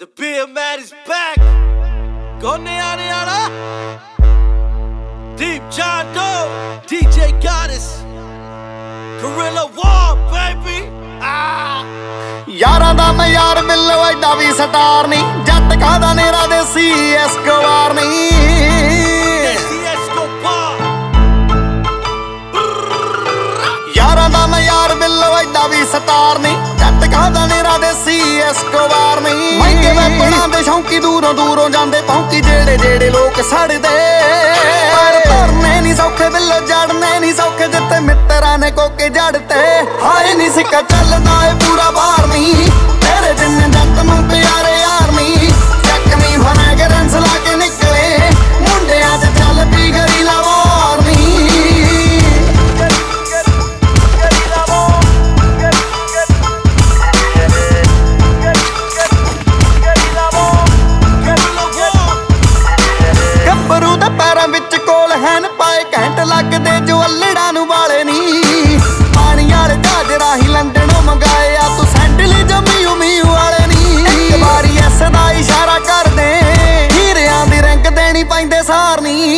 The beer man is back. Gone out yada. Deep John Doe. DJ Goddess. Gorilla War, baby. Ah. ਯਾਰਾਂ ਦਾ ਮੈਂ ਯਾਰ ਮਿਲੋ ਐਡਾ ਵੀ star ਨਹੀਂ ਜੱਟ ਕਾਦਾ ਨੇਰਾ ਦੇਸੀ ਐਸਕੋਵਾਰ ਨਹੀਂ Desi Escobar. ਯਾਰਾਂ ਦਾ ਮੈਂ ਯਾਰ ਮਿਲੋ ਐਡਾ ਵੀ ਸਟਾਰ ਨਹੀਂ ਜੱਟ ਕਾਦਾ ਨੇਰਾ ਦੇਸੀ ਨਹੀਂ ਮਹਿੰਗੇ ਵੈਪਣਾਂ ਸ਼ੌਂਕੀ ਦੂਰੋਂ ਦੂਰੋਂ ਜਾਂਦੇ ਪੌਂਕੀ ਜਿਹੜੇ ਜਿਹੜੇ ਲੋਕ ਸੜਦੇ। ਪਰ ਧਰਨੇ ਨਹੀਂ ਸੌਖੇ, ਬਿੱਲੋ ਜੜਨੇ ਨਹੀਂ ਸੌਖੇ ਜਿੱਤੇ ਮਿੱਤਰਾਂ ਨੇ ਕੋਕੇ ਜੜਤੇ। ਹਾਏ ਨਹੀਂ ਸਿੱਕਾ ਚੱਲਦਾ ਏ ਪੂਰਾ ਬਾਹਰ ਨਹੀਂ ਤੇਰੇ ਜਿੰਨੇ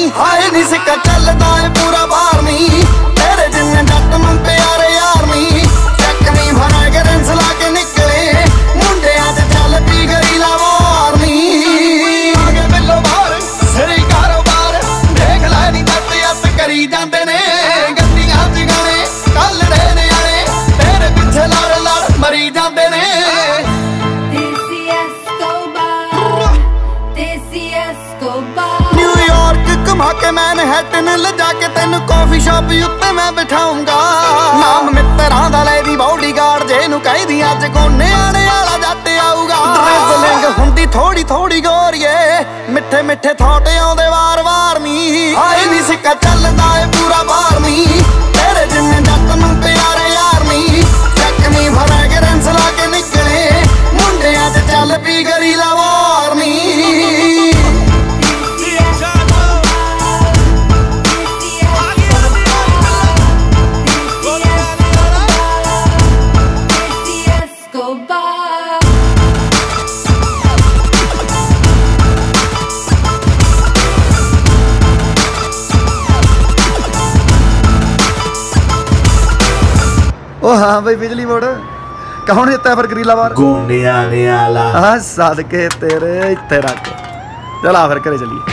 ਨਹੀਂ। ਹਾਏ ਨਹੀਂ ਸਿੱਕਾ ਚੱਲਦਾ ਏ ਪੂਰਾ ਬਾਹਰ ਨਹੀਂ। ਤੇਰੇ ਜਿੰਨੇ ਜੱਟ ਨੂੰ ਪਿਆਰੇ ਯਾਰ ਨਹੀਂ। ਚੱਕਵੀਂ ਫੜਾ ਕੇ ਰੰਸ ਲਾ ਕੇ ਨਿਕਲੇ। ਮੁੰਡਿਆਂ 'ਚ ਚੱਲ ਪੀ ਗਈ ਲਾਵਾਰ ਨਹੀਂ। ਆਗੇ ਬਿੱਲੋ ਬਾਹਰ ਸਹੀ ਕਾਰੋਬਾਰ। ਦੇਖ ਲੈ ਨਹੀਂ ਜੱਟ ਅੱਤ ਕਰੀ ਜਾਂਦੇ ਨੇ। ਗੱਡੀਆਂ 'ਚ ਗਾਣੇ ਕੱਲੜੇ ਨੇ ਆਲੇ ਤੇਰੇ ਪਿੱਛੇ ਲੜ ਲੜ ਮਰੀ ਜਾਂਦੇ ਨੇ। Escobar. ਘੁਮਾ ਕੇ ਮੈਨਹਟਨ ਲਿਜਾ ਕੇ ਤੈਨੂੰ ਕਾਫੀ ਸ਼ਾਪ ਉੱਤੇ ਮੈਂ ਬਿਠਾਉਂਗਾ। ਨਾਮ ਮਿੱਤਰਾਂ ਦਾ ਲੈ ਦੀ ਬਾਡੀਗਾਰਡ ਜੇ ਨੂੰ ਕਹਿਦੀ ਅੱਜ ਕੋਨੇ ਆਣੇ ਵਾਲਾ ਜੱਟ ਆਊਗਾ। ਡ੍ਰਿਜ਼ਲਿੰਗ ਹੁੰਦੀ ਥੋੜੀ ਥੋੜੀ ਗੋਰੀਏ ਮਿੱਠੇ ਮਿੱਠੇ ਥੋਟ ਆਉਂਦੇ ਵਾਰ-ਵਾਰ ਉਹ ਹਾਂ ਬਈ ਬਿਜਲੀ ਬੋਰਡ। ਕੌਣ ਜਿੱਤਾ ਫਿਰ ਗਰੀਲਾ ਵਾਰ ਗੋਂਡਿਆਂ ਨੇ ਆਲਾ। ਆ ਸਦਕੇ ਤੇਰੇ ਇੱਥੇ ਰੱਖ। ਚਲ ਆ ਫਿਰ ਘਰੇ ਚੱਲੀਏ।